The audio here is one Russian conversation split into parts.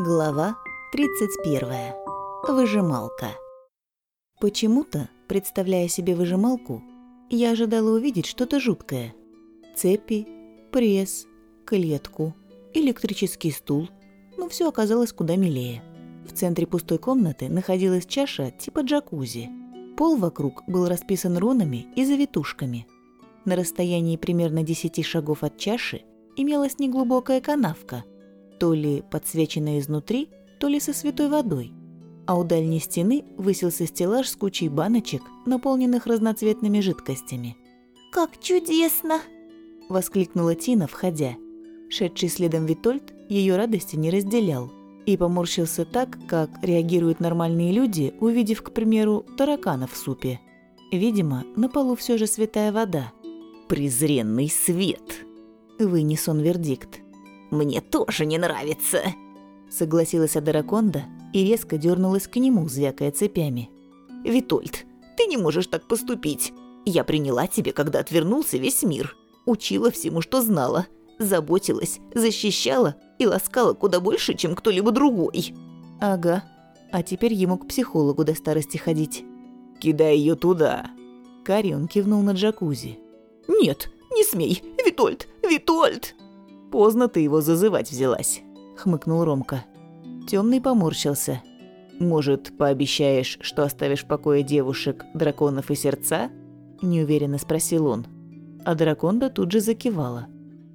Глава 31. Выжималка. Почему-то, представляя себе выжималку, я ожидала увидеть что-то жуткое. Цепи, пресс, клетку, электрический стул. Но все оказалось куда милее. В центре пустой комнаты находилась чаша типа джакузи. Пол вокруг был расписан рунами и завитушками. На расстоянии примерно 10 шагов от чаши имелась неглубокая канавка – то ли подсвеченная изнутри, то ли со святой водой. А у дальней стены высился стеллаж с кучей баночек, наполненных разноцветными жидкостями. «Как чудесно!» – воскликнула Тина, входя. Шедший следом Витольд ее радости не разделял и поморщился так, как реагируют нормальные люди, увидев, к примеру, таракана в супе. Видимо, на полу все же святая вода. «Презренный свет!» – вынес он вердикт. Мне тоже не нравится!» Согласилась Адараконда и резко дернулась к нему, звякая цепями. «Витольд, ты не можешь так поступить. Я приняла тебя, когда отвернулся весь мир. Учила всему, что знала. Заботилась, защищала и ласкала куда больше, чем кто-либо другой». «Ага. А теперь ему к психологу до старости ходить». «Кидай ее туда». Карион кивнул на джакузи. «Нет, не смей! Витольд! Витольд!» Поздно ты его зазывать взялась», — хмыкнул Ромка. Темный поморщился. «Может, пообещаешь, что оставишь в покое девушек, драконов и сердца?» — неуверенно спросил он. А драконда тут же закивала.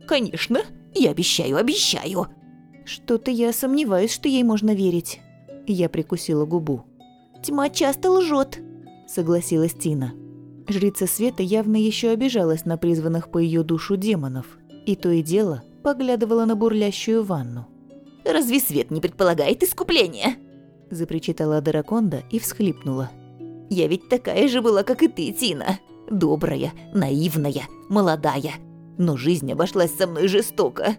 «Конечно, я обещаю, обещаю!» «Что-то я сомневаюсь, что ей можно верить». Я прикусила губу. «Тьма часто лжет», — согласилась Тина. Жрица Света явно еще обижалась на призванных по ее душу демонов. И то и дело поглядывала на бурлящую ванну. «Разве свет не предполагает искупления?» запричитала Драконда и всхлипнула. «Я ведь такая же была, как и ты, Тина. Добрая, наивная, молодая. Но жизнь обошлась со мной жестоко».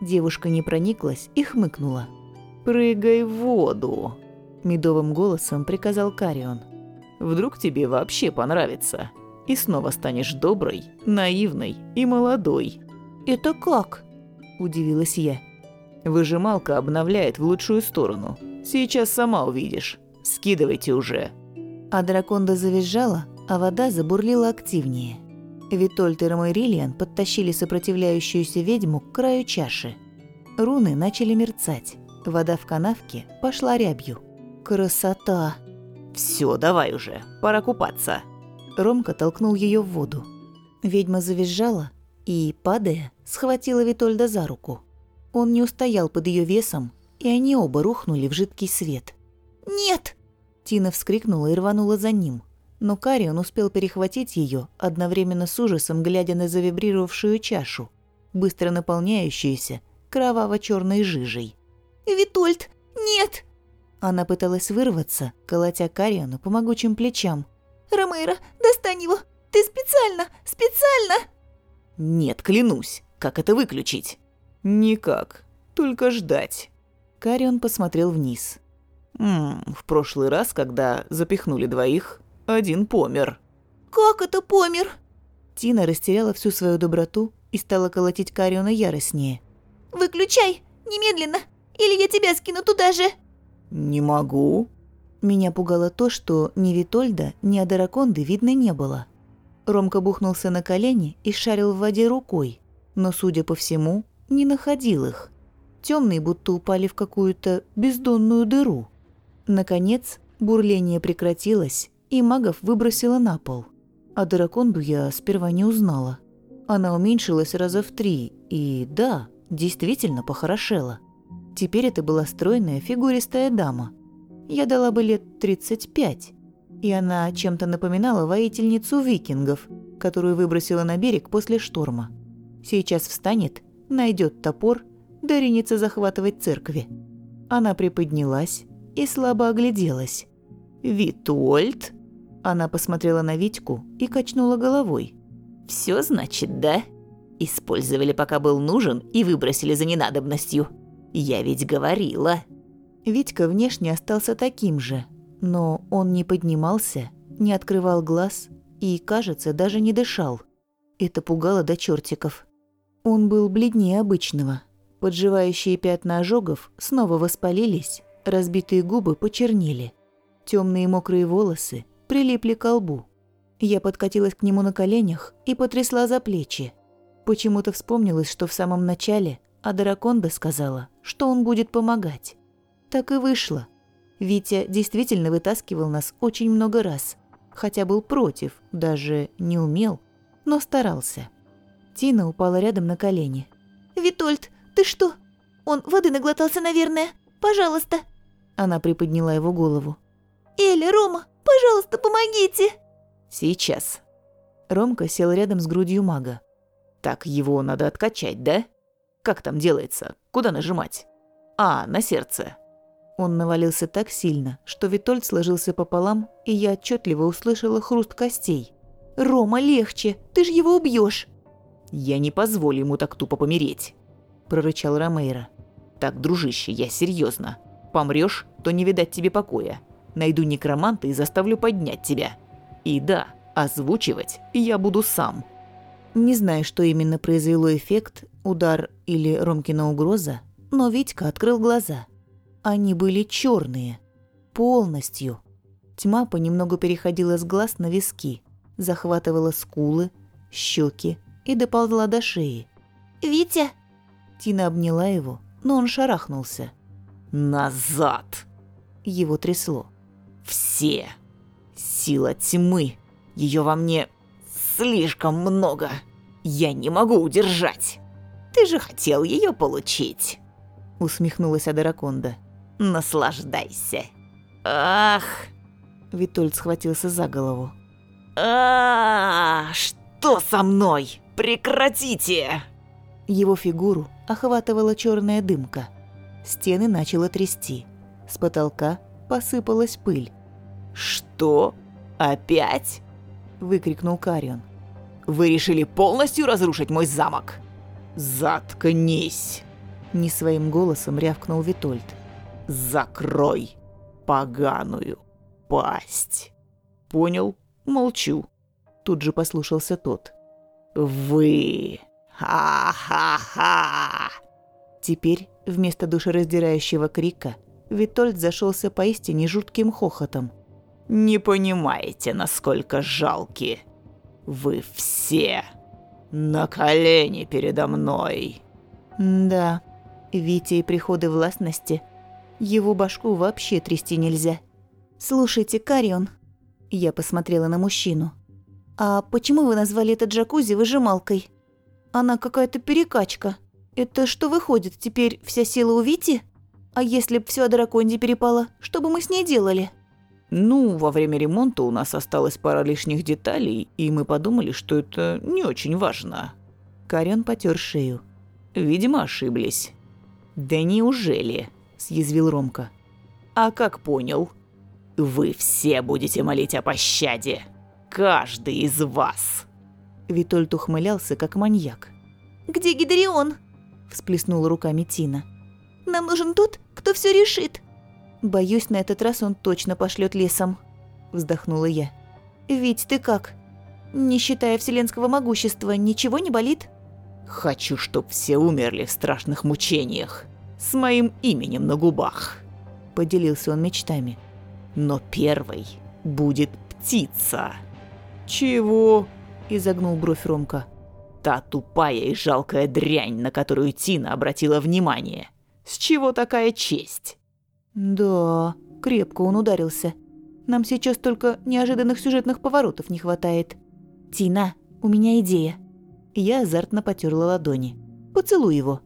Девушка не прониклась и хмыкнула. «Прыгай в воду», – медовым голосом приказал Карион. «Вдруг тебе вообще понравится, и снова станешь доброй, наивной и молодой». «Это как?» Удивилась я. Выжималка обновляет в лучшую сторону. Сейчас сама увидишь. Скидывайте уже. А драконда завизжала, а вода забурлила активнее. Витольд и Ромейрилиан подтащили сопротивляющуюся ведьму к краю чаши. Руны начали мерцать. Вода в канавке пошла рябью. Красота! Все, давай уже, пора купаться. Ромка толкнул ее в воду. Ведьма завизжала, и, падая, схватила Витольда за руку. Он не устоял под ее весом, и они оба рухнули в жидкий свет. «Нет!» Тина вскрикнула и рванула за ним, но Карион успел перехватить ее, одновременно с ужасом глядя на завибрировавшую чашу, быстро наполняющуюся кроваво черной жижей. «Витольд, нет!» Она пыталась вырваться, колотя Кариону по могучим плечам. «Ромейро, достань его! Ты специально, специально!» «Нет, клянусь. Как это выключить?» «Никак. Только ждать». Карион посмотрел вниз. «Ммм, в прошлый раз, когда запихнули двоих, один помер». «Как это помер?» Тина растеряла всю свою доброту и стала колотить Кариона яростнее. «Выключай! Немедленно! Или я тебя скину туда же!» «Не могу». Меня пугало то, что ни Витольда, ни Адараконды видно не было. Ромка бухнулся на колени и шарил в воде рукой, но, судя по всему, не находил их. Темные будто упали в какую-то бездонную дыру. Наконец, бурление прекратилось, и магов выбросило на пол. А драконду я сперва не узнала. Она уменьшилась раза в три, и да, действительно похорошела. Теперь это была стройная фигуристая дама. Я дала бы лет 35 и она чем-то напоминала воительницу викингов, которую выбросила на берег после шторма. Сейчас встанет, найдет топор, да захватывать церкви. Она приподнялась и слабо огляделась. «Витольд?» Она посмотрела на Витьку и качнула головой. «Всё, значит, да? Использовали, пока был нужен, и выбросили за ненадобностью. Я ведь говорила». Витька внешне остался таким же, но он не поднимался, не открывал глаз и, кажется, даже не дышал. Это пугало до чертиков. Он был бледнее обычного. Подживающие пятна ожогов снова воспалились, разбитые губы почернели. Темные мокрые волосы прилипли к лбу. Я подкатилась к нему на коленях и потрясла за плечи. Почему-то вспомнилось, что в самом начале Адараконда сказала, что он будет помогать. Так и вышло. Витя действительно вытаскивал нас очень много раз, хотя был против, даже не умел, но старался. Тина упала рядом на колени. «Витольд, ты что? Он воды наглотался, наверное. Пожалуйста!» Она приподняла его голову. «Эля, Рома, пожалуйста, помогите!» «Сейчас». Ромка сел рядом с грудью мага. «Так его надо откачать, да? Как там делается? Куда нажимать? А, на сердце». Он навалился так сильно, что Витольд сложился пополам, и я отчетливо услышала хруст костей. «Рома, легче! Ты же его убьешь! «Я не позволю ему так тупо помереть», – прорычал Ромейро. «Так, дружище, я серьезно. Помрешь, то не видать тебе покоя. Найду некроманта и заставлю поднять тебя. И да, озвучивать я буду сам». Не знаю, что именно произвело эффект, удар или Ромкина угроза, но Витька открыл глаза. Они были черные. Полностью. Тьма понемногу переходила с глаз на виски, захватывала скулы, щеки и доползла до шеи. «Витя!» Тина обняла его, но он шарахнулся. «Назад!» Его трясло. «Все! Сила тьмы! Ее во мне слишком много! Я не могу удержать! Ты же хотел ее получить!» Усмехнулась Адараконда. Наслаждайся. Ах! Витольд схватился за голову. А, что со мной? Прекратите! Его фигуру охватывала черная дымка. Стены начало трясти. С потолка посыпалась пыль. Что? Опять? выкрикнул Карион. Вы решили полностью разрушить мой замок? Заткнись! Не своим голосом рявкнул Витольд. Закрой поганую пасть. Понял? Молчу. Тут же послушался тот. Вы. Ха-ха-ха. Теперь вместо душераздирающего крика Витольд зашелся поистине жутким хохотом. Не понимаете, насколько жалки. Вы все на колени передо мной. Да, Витя и приходы властности его башку вообще трясти нельзя. «Слушайте, Карион...» Я посмотрела на мужчину. «А почему вы назвали это джакузи выжималкой? Она какая-то перекачка. Это что выходит, теперь вся сила у Вити? А если б все о драконде перепало, что бы мы с ней делали?» Ну, во время ремонта у нас осталась пара лишних деталей, и мы подумали, что это не очень важно. Карен потер шею. Видимо, ошиблись. Да неужели? Съязвил Ромка. «А как понял? Вы все будете молить о пощаде. Каждый из вас!» Витольд ухмылялся, как маньяк. «Где Гидерион?» – всплеснула руками Тина. «Нам нужен тот, кто все решит». «Боюсь, на этот раз он точно пошлет лесом», – вздохнула я. «Вить, ты как? Не считая вселенского могущества, ничего не болит?» «Хочу, чтоб все умерли в страшных мучениях с моим именем на губах», – поделился он мечтами. «Но первой будет птица». «Чего?» – изогнул бровь Ромка. «Та тупая и жалкая дрянь, на которую Тина обратила внимание. С чего такая честь?» «Да, крепко он ударился. Нам сейчас только неожиданных сюжетных поворотов не хватает. Тина, у меня идея». Я азартно потерла ладони. «Поцелуй его».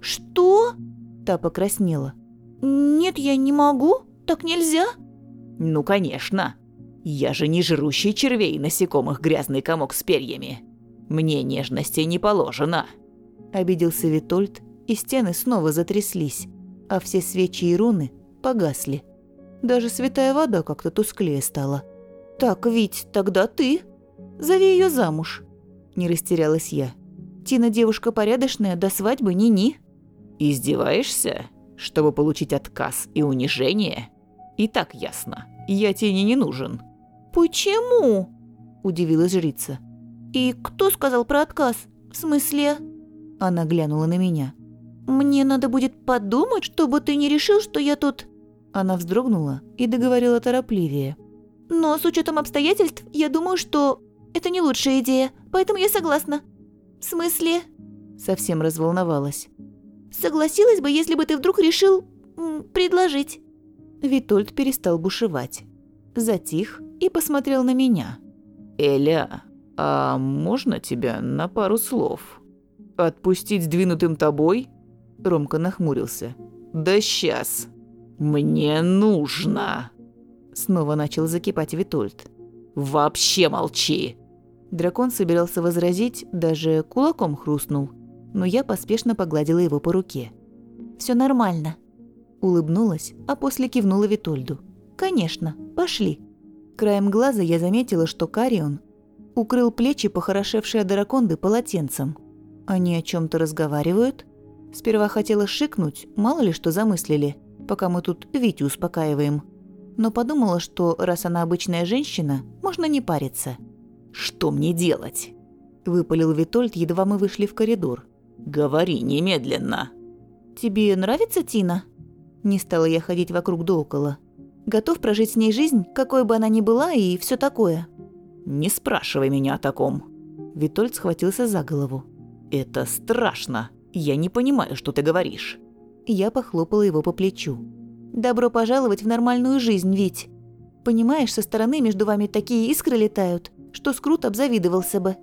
«Что?» Та покраснела. «Нет, я не могу. Так нельзя». «Ну, конечно. Я же не жрущий червей насекомых грязный комок с перьями. Мне нежности не положено». Обиделся Витольд, и стены снова затряслись, а все свечи и руны погасли. Даже святая вода как-то тусклее стала. «Так, Вить, тогда ты. Зови ее замуж». Не растерялась я. Тина девушка порядочная, до свадьбы ни-ни. «Издеваешься? Чтобы получить отказ и унижение? И так ясно, я тебе не нужен». «Почему?» – удивилась жрица. «И кто сказал про отказ? В смысле?» Она глянула на меня. Мне надо будет подумать, чтобы ты не решил, что я тут...» Она вздрогнула и договорила торопливее. «Но с учетом обстоятельств, я думаю, что это не лучшая идея, поэтому я согласна». «В смысле?» Совсем разволновалась. «Согласилась бы, если бы ты вдруг решил... предложить». Витольд перестал бушевать. Затих и посмотрел на меня. «Эля, а можно тебя на пару слов? Отпустить сдвинутым тобой?» Ромка нахмурился. «Да сейчас. Мне нужно!» Снова начал закипать Витольд. «Вообще молчи!» Дракон собирался возразить, даже кулаком хрустнул, но я поспешно погладила его по руке. Все нормально», Улыбнулась, а после кивнула Витольду. «Конечно, пошли». Краем глаза я заметила, что Карион укрыл плечи похорошевшей Адараконды полотенцем. Они о чем то разговаривают? Сперва хотела шикнуть, мало ли что замыслили, пока мы тут Витю успокаиваем. Но подумала, что раз она обычная женщина, можно не париться. «Что мне делать?» – выпалил Витольд, едва мы вышли в коридор. «Говори немедленно». «Тебе нравится Тина?» Не стала я ходить вокруг да около. Готов прожить с ней жизнь, какой бы она ни была, и все такое. «Не спрашивай меня о таком». Витольд схватился за голову. «Это страшно. Я не понимаю, что ты говоришь». Я похлопала его по плечу. «Добро пожаловать в нормальную жизнь, Вить. Понимаешь, со стороны между вами такие искры летают, что Скрут обзавидовался бы.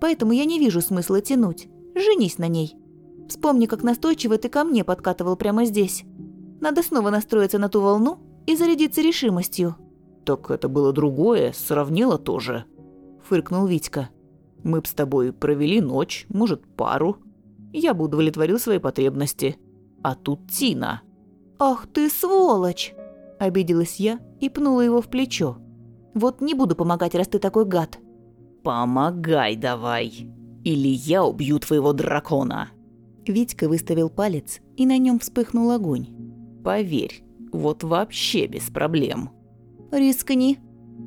Поэтому я не вижу смысла тянуть. Женись на ней. Вспомни, как настойчиво ты ко мне подкатывал прямо здесь. Надо снова настроиться на ту волну и зарядиться решимостью». «Так это было другое, сравнила тоже», – фыркнул Витька. «Мы б с тобой провели ночь, может, пару. Я бы удовлетворил свои потребности. А тут Тина». «Ах ты сволочь!» – обиделась я и пнула его в плечо. «Вот не буду помогать, раз ты такой гад». «Помогай давай, или я убью твоего дракона». Витька выставил палец, и на нем вспыхнул огонь. Поверь, вот вообще без проблем. Рискни.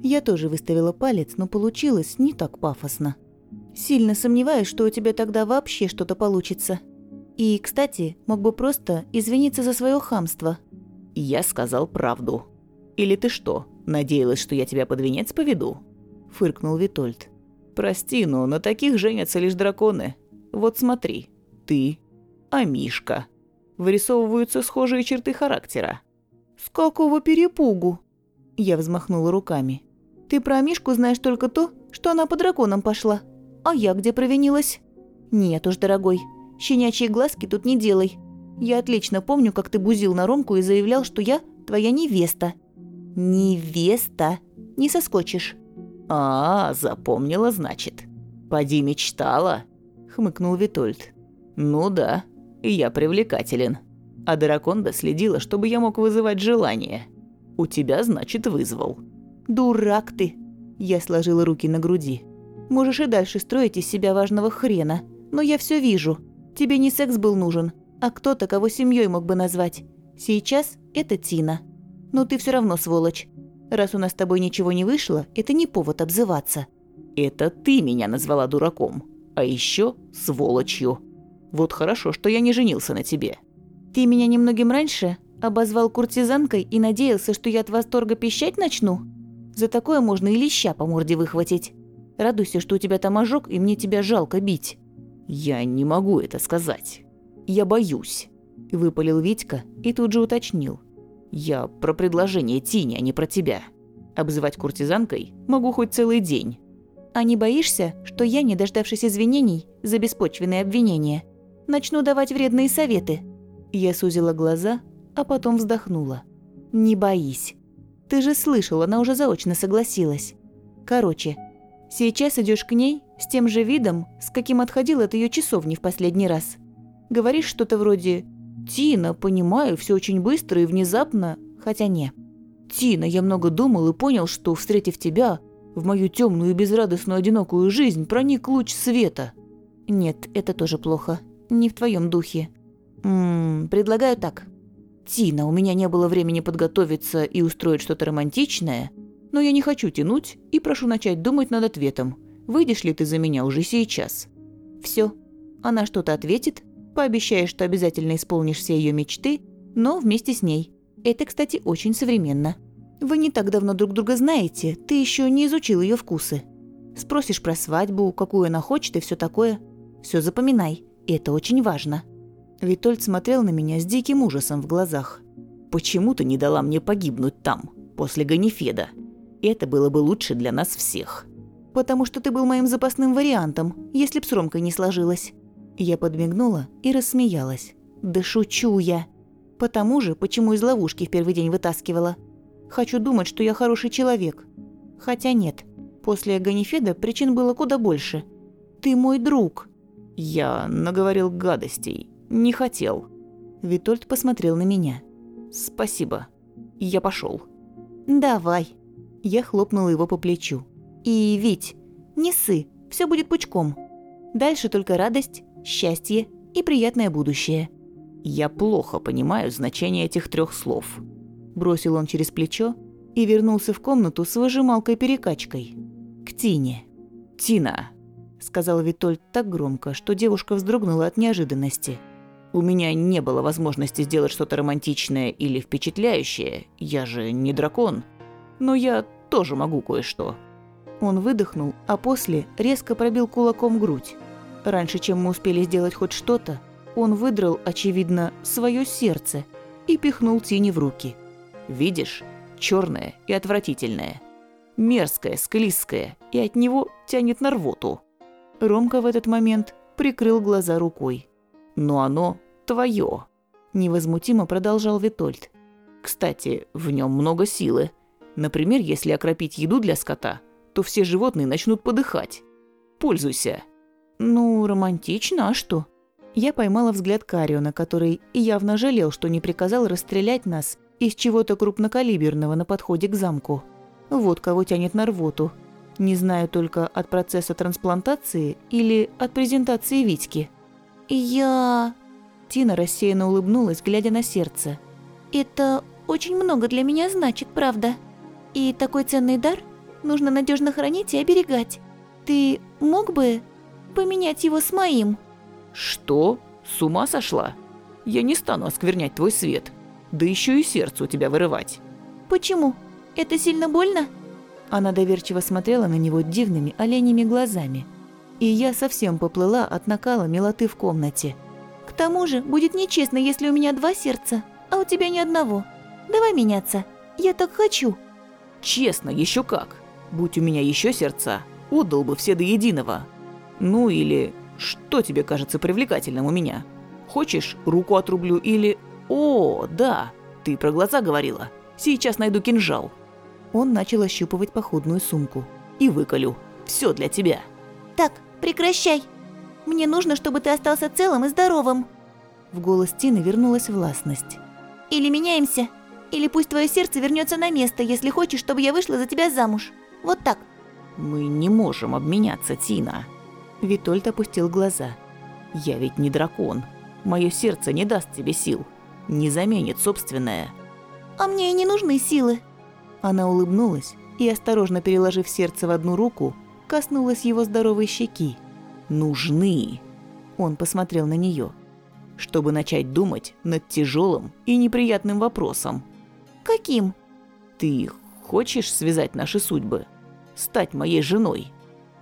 Я тоже выставила палец, но получилось не так пафосно. Сильно сомневаюсь, что у тебя тогда вообще что-то получится. И, кстати, мог бы просто извиниться за свое хамство. Я сказал правду. Или ты что, надеялась, что я тебя под венец поведу? Фыркнул Витольд. Прости, но на таких женятся лишь драконы. Вот смотри, ты, а Мишка вырисовываются схожие черты характера. «С какого перепугу?» Я взмахнула руками. «Ты про Мишку знаешь только то, что она по драконам пошла. А я где провинилась?» «Нет уж, дорогой, щенячьи глазки тут не делай. Я отлично помню, как ты бузил на Ромку и заявлял, что я твоя невеста». «Невеста? Не соскочишь». «А, запомнила, значит. Поди мечтала», — хмыкнул Витольд. «Ну да, я привлекателен. А Драконда следила, чтобы я мог вызывать желание. У тебя, значит, вызвал. Дурак ты. Я сложила руки на груди. Можешь и дальше строить из себя важного хрена. Но я все вижу. Тебе не секс был нужен, а кто-то, кого семьей мог бы назвать. Сейчас это Тина. Но ты все равно сволочь. Раз у нас с тобой ничего не вышло, это не повод обзываться. Это ты меня назвала дураком. А еще сволочью. Вот хорошо, что я не женился на тебе». «Ты меня немногим раньше обозвал куртизанкой и надеялся, что я от восторга пищать начну? За такое можно и леща по морде выхватить. Радуйся, что у тебя там ожог, и мне тебя жалко бить». «Я не могу это сказать. Я боюсь», – выпалил Витька и тут же уточнил. «Я про предложение Тини, а не про тебя. Обзывать куртизанкой могу хоть целый день». «А не боишься, что я, не дождавшись извинений за беспочвенные обвинения, Начну давать вредные советы». Я сузила глаза, а потом вздохнула. «Не боись. Ты же слышал, она уже заочно согласилась. Короче, сейчас идешь к ней с тем же видом, с каким отходил от ее часовни в последний раз. Говоришь что-то вроде «Тина, понимаю, все очень быстро и внезапно», хотя не. «Тина, я много думал и понял, что, встретив тебя, в мою темную и безрадостную одинокую жизнь проник луч света». Нет, это тоже плохо не в твоем духе. Ммм, предлагаю так. Тина, у меня не было времени подготовиться и устроить что-то романтичное, но я не хочу тянуть и прошу начать думать над ответом. Выйдешь ли ты за меня уже сейчас? Все. Она что-то ответит, Пообещаешь, что обязательно исполнишь все ее мечты, но вместе с ней. Это, кстати, очень современно. Вы не так давно друг друга знаете, ты еще не изучил ее вкусы. Спросишь про свадьбу, какую она хочет и все такое. Все запоминай, это очень важно. Витольд смотрел на меня с диким ужасом в глазах. «Почему ты не дала мне погибнуть там, после Ганифеда? Это было бы лучше для нас всех». «Потому что ты был моим запасным вариантом, если б с Ромкой не сложилось». Я подмигнула и рассмеялась. «Да шучу я. Потому же, почему из ловушки в первый день вытаскивала. Хочу думать, что я хороший человек. Хотя нет. После Ганифеда причин было куда больше. Ты мой друг». «Я наговорил гадостей. Не хотел». Витольд посмотрел на меня. «Спасибо. Я пошел. «Давай». Я хлопнула его по плечу. «И, Вить, не ссы, все будет пучком. Дальше только радость, счастье и приятное будущее». «Я плохо понимаю значение этих трех слов», – бросил он через плечо и вернулся в комнату с выжималкой-перекачкой. К Тине. «Тина», – сказал Витольд так громко, что девушка вздрогнула от неожиданности. «У меня не было возможности сделать что-то романтичное или впечатляющее, я же не дракон. Но я тоже могу кое-что». Он выдохнул, а после резко пробил кулаком грудь. Раньше, чем мы успели сделать хоть что-то, он выдрал, очевидно, свое сердце и пихнул Тине в руки. «Видишь? черное и отвратительное. Мерзкое, склизкое, и от него тянет на рвоту». Ромка в этот момент прикрыл глаза рукой. «Но оно твое», – невозмутимо продолжал Витольд. «Кстати, в нем много силы. Например, если окропить еду для скота, то все животные начнут подыхать. Пользуйся». «Ну, романтично, а что?» Я поймала взгляд Кариона, который явно жалел, что не приказал расстрелять нас из чего-то крупнокалиберного на подходе к замку. Вот кого тянет на рвоту. Не знаю только от процесса трансплантации или от презентации Витьки. «Я...» Тина рассеянно улыбнулась, глядя на сердце. «Это очень много для меня значит, правда. И такой ценный дар нужно надежно хранить и оберегать. Ты мог бы поменять его с моим?» «Что? С ума сошла? Я не стану осквернять твой свет. Да еще и сердце у тебя вырывать». «Почему? Это сильно больно?» Она доверчиво смотрела на него дивными оленями глазами. И я совсем поплыла от накала милоты в комнате. «К тому же, будет нечестно, если у меня два сердца, а у тебя ни одного. Давай меняться. Я так хочу». «Честно, еще как. Будь у меня еще сердца, отдал бы все до единого. Ну или что тебе кажется привлекательным у меня? Хочешь, руку отрублю или... О, да, ты про глаза говорила. Сейчас найду кинжал. Он начал ощупывать походную сумку. И выколю. Все для тебя. Так, прекращай. Мне нужно, чтобы ты остался целым и здоровым. В голос Тины вернулась властность. Или меняемся, или пусть твое сердце вернется на место, если хочешь, чтобы я вышла за тебя замуж. Вот так. Мы не можем обменяться, Тина. Витольд опустил глаза. «Я ведь не дракон. Мое сердце не даст тебе сил. Не заменит собственное». «А мне и не нужны силы». Она улыбнулась и, осторожно переложив сердце в одну руку, коснулась его здоровой щеки. «Нужны!» Он посмотрел на нее. «Чтобы начать думать над тяжелым и неприятным вопросом». «Каким?» «Ты хочешь связать наши судьбы? Стать моей женой?»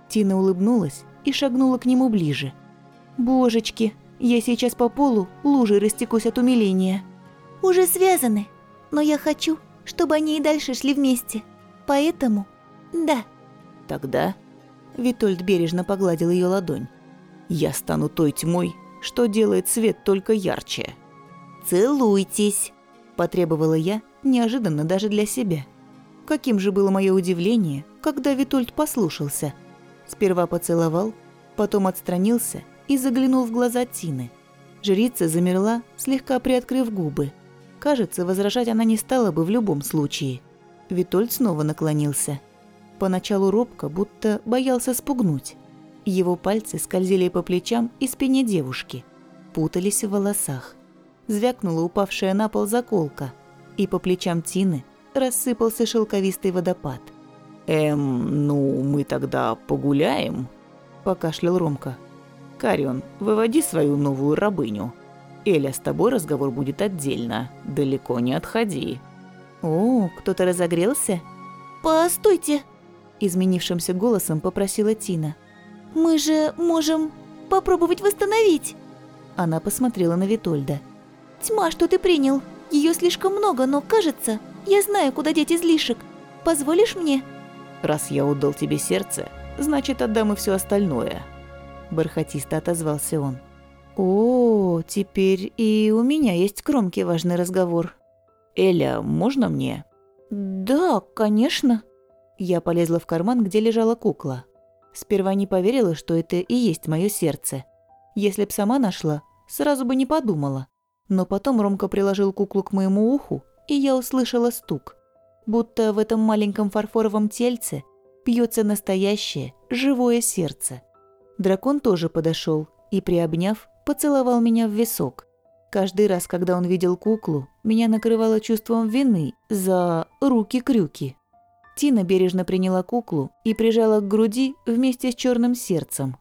Тина улыбнулась и шагнула к нему ближе. «Божечки, я сейчас по полу лужей растекусь от умиления». «Уже связаны, но я хочу, чтобы они и дальше шли вместе. Поэтому, да». «Тогда...» Витольд бережно погладил ее ладонь. «Я стану той тьмой, что делает свет только ярче». «Целуйтесь», – потребовала я, неожиданно даже для себя. Каким же было мое удивление, когда Витольд послушался – Сперва поцеловал, потом отстранился и заглянул в глаза Тины. Жрица замерла, слегка приоткрыв губы. Кажется, возражать она не стала бы в любом случае. Витольд снова наклонился. Поначалу робко, будто боялся спугнуть. Его пальцы скользили по плечам и спине девушки. Путались в волосах. Звякнула упавшая на пол заколка, и по плечам Тины рассыпался шелковистый водопад. «Эм, ну, мы тогда погуляем?» – покашлял Ромка. Карион, выводи свою новую рабыню. Эля, с тобой разговор будет отдельно. Далеко не отходи. О, кто-то разогрелся? «Постойте, Изменившимся голосом попросила Тина. мы же можем попробовать восстановить. Она посмотрела на Витольда. Тьма, что ты принял. Ее слишком много, но кажется, я знаю, куда деть излишек. Позволишь мне? Раз я отдал тебе сердце, значит, отдам и все остальное. Бархатисто отозвался он. О, теперь и у меня есть кромки важный разговор. Эля, можно мне? Да, конечно. Я полезла в карман, где лежала кукла. Сперва не поверила, что это и есть мое сердце. Если б сама нашла, сразу бы не подумала. Но потом Ромка приложил куклу к моему уху, и я услышала стук. Будто в этом маленьком фарфоровом тельце пьется настоящее, живое сердце. Дракон тоже подошел и, приобняв, поцеловал меня в висок. Каждый раз, когда он видел куклу, меня накрывало чувством вины за руки-крюки. Тина бережно приняла куклу и прижала к груди вместе с черным сердцем.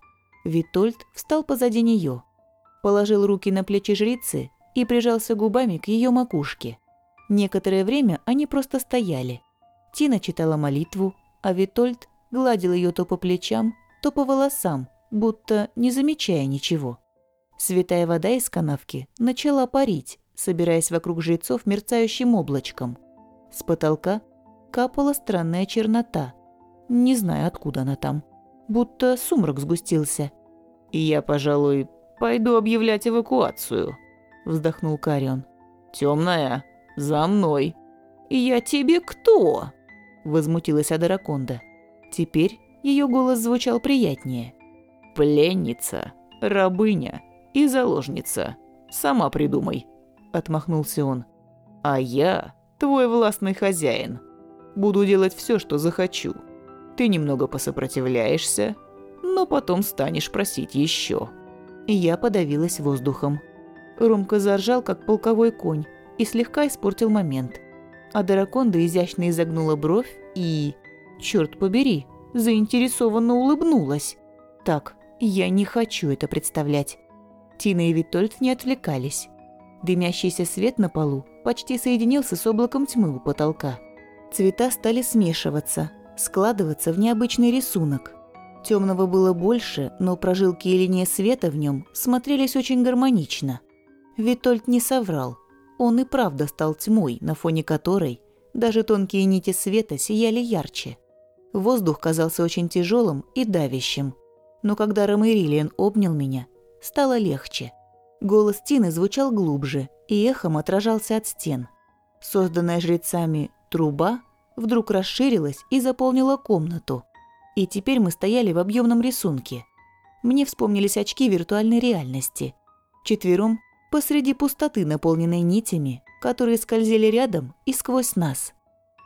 Витольд встал позади нее, положил руки на плечи жрицы и прижался губами к ее макушке. Некоторое время они просто стояли. Тина читала молитву, а Витольд гладил ее то по плечам, то по волосам, будто не замечая ничего. Святая вода из канавки начала парить, собираясь вокруг жрецов мерцающим облачком. С потолка капала странная чернота. Не знаю, откуда она там. Будто сумрак сгустился. «Я, пожалуй, пойду объявлять эвакуацию», – вздохнул Карион. «Темная, за мной». «Я тебе кто?» – возмутилась Адараконда. Теперь ее голос звучал приятнее. «Пленница, рабыня и заложница. Сама придумай», – отмахнулся он. «А я твой властный хозяин. Буду делать все, что захочу. Ты немного посопротивляешься, но потом станешь просить еще. Я подавилась воздухом. Ромка заржал, как полковой конь, и слегка испортил момент. А Драконда изящно изогнула бровь и... Черт побери, заинтересованно улыбнулась. Так, я не хочу это представлять. Тина и Витольд не отвлекались. Дымящийся свет на полу почти соединился с облаком тьмы у потолка. Цвета стали смешиваться, складываться в необычный рисунок. Темного было больше, но прожилки и линии света в нем смотрелись очень гармонично. Витольд не соврал. Он и правда стал тьмой, на фоне которой даже тонкие нити света сияли ярче. Воздух казался очень тяжелым и давящим. Но когда Ромерилиан обнял меня, стало легче. Голос Тины звучал глубже и эхом отражался от стен. Созданная жрецами Труба вдруг расширилась и заполнила комнату. И теперь мы стояли в объемном рисунке. Мне вспомнились очки виртуальной реальности. Четвером посреди пустоты, наполненной нитями, которые скользили рядом и сквозь нас.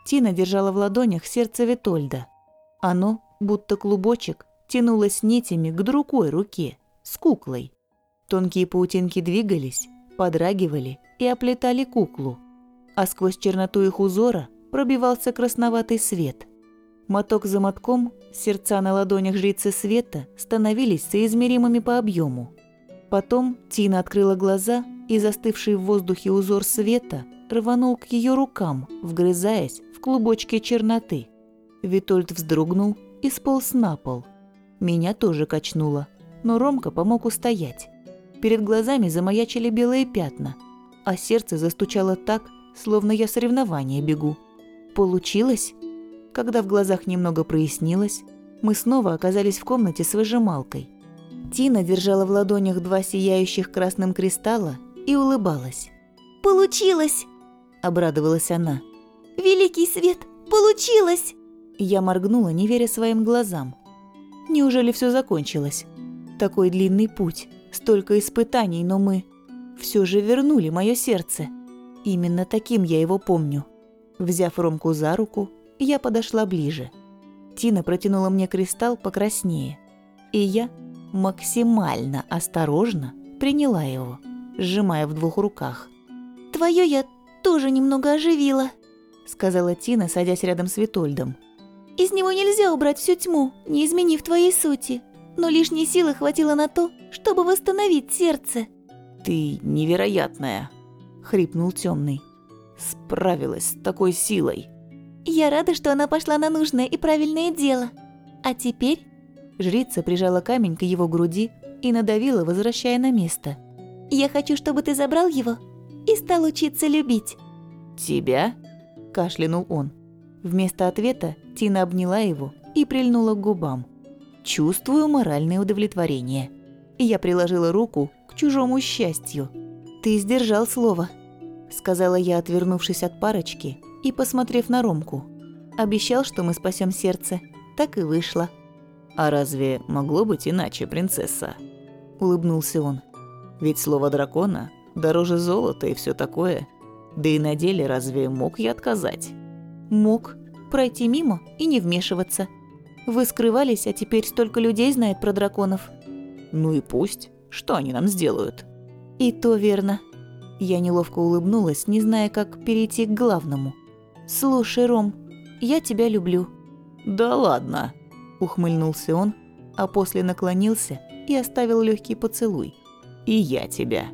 Тина держала в ладонях сердце Витольда. Оно, будто клубочек, тянулось нитями к другой руке, с куклой. Тонкие паутинки двигались, подрагивали и оплетали куклу. А сквозь черноту их узора пробивался красноватый свет. Моток за мотком сердца на ладонях жрицы света становились соизмеримыми по объему. Потом Тина открыла глаза, и застывший в воздухе узор света рванул к ее рукам, вгрызаясь в клубочки черноты. Витольд вздрогнул и сполз на пол. Меня тоже качнуло, но Ромка помог устоять. Перед глазами замаячили белые пятна, а сердце застучало так, словно я соревнования бегу. Получилось? Когда в глазах немного прояснилось, мы снова оказались в комнате с выжималкой. Тина держала в ладонях два сияющих красным кристалла и улыбалась. Получилось! Обрадовалась она. Великий свет! Получилось! Я моргнула, не веря своим глазам. Неужели все закончилось? Такой длинный путь, столько испытаний, но мы все же вернули мое сердце. Именно таким я его помню. Взяв Ромку за руку, я подошла ближе. Тина протянула мне кристалл покраснее, и я максимально осторожно приняла его, сжимая в двух руках. Твое я тоже немного оживила, сказала Тина, садясь рядом с Витольдом. Из него нельзя убрать всю тьму, не изменив твоей сути. но лишней силы хватило на то, чтобы восстановить сердце. «Ты невероятная!» — хрипнул темный. «Справилась с такой силой!» Я рада, что она пошла на нужное и правильное дело. А теперь...» Жрица прижала камень к его груди и надавила, возвращая на место. «Я хочу, чтобы ты забрал его и стал учиться любить». «Тебя?» – кашлянул он. Вместо ответа Тина обняла его и прильнула к губам. «Чувствую моральное удовлетворение». Я приложила руку к чужому счастью. «Ты сдержал слово», – сказала я, отвернувшись от парочки и посмотрев на Ромку. «Обещал, что мы спасем сердце. Так и вышло». «А разве могло быть иначе, принцесса?» – улыбнулся он. «Ведь слово дракона дороже золота и все такое. Да и на деле разве мог я отказать?» «Мог. Пройти мимо и не вмешиваться. Вы скрывались, а теперь столько людей знает про драконов». «Ну и пусть. Что они нам сделают?» «И то верно». Я неловко улыбнулась, не зная, как перейти к главному. «Слушай, Ром, я тебя люблю». «Да ладно», – ухмыльнулся он, а после наклонился и оставил легкий поцелуй. «И я тебя».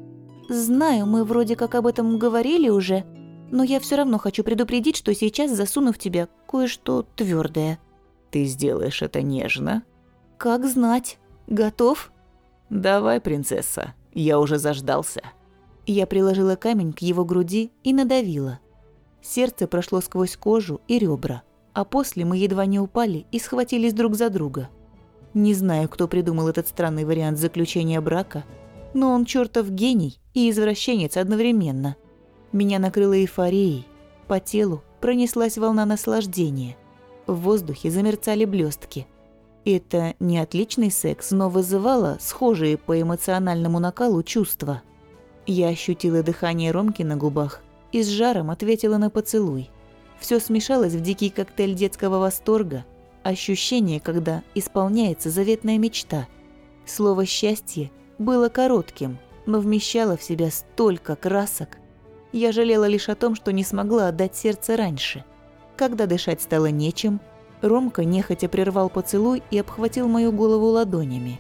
«Знаю, мы вроде как об этом говорили уже, но я все равно хочу предупредить, что сейчас засуну в тебя кое-что твердое. «Ты сделаешь это нежно?» «Как знать. Готов?» «Давай, принцесса, я уже заждался». Я приложила камень к его груди и надавила. Сердце прошло сквозь кожу и ребра, а после мы едва не упали и схватились друг за друга. Не знаю, кто придумал этот странный вариант заключения брака, но он чертов гений и извращенец одновременно. Меня накрыло эйфорией, по телу пронеслась волна наслаждения. В воздухе замерцали блестки. Это не отличный секс, но вызывало схожие по эмоциональному накалу чувства. Я ощутила дыхание Ромки на губах и с жаром ответила на поцелуй. Все смешалось в дикий коктейль детского восторга, ощущение, когда исполняется заветная мечта. Слово «счастье» было коротким, но вмещало в себя столько красок. Я жалела лишь о том, что не смогла отдать сердце раньше. Когда дышать стало нечем, Ромка нехотя прервал поцелуй и обхватил мою голову ладонями.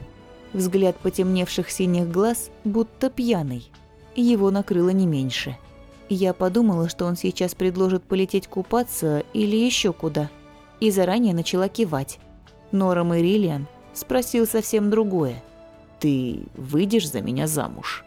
Взгляд потемневших синих глаз будто пьяный. Его накрыло не меньше. Я подумала, что он сейчас предложит полететь купаться или еще куда. И заранее начала кивать. Но Ром Риллиан спросил совсем другое. «Ты выйдешь за меня замуж?»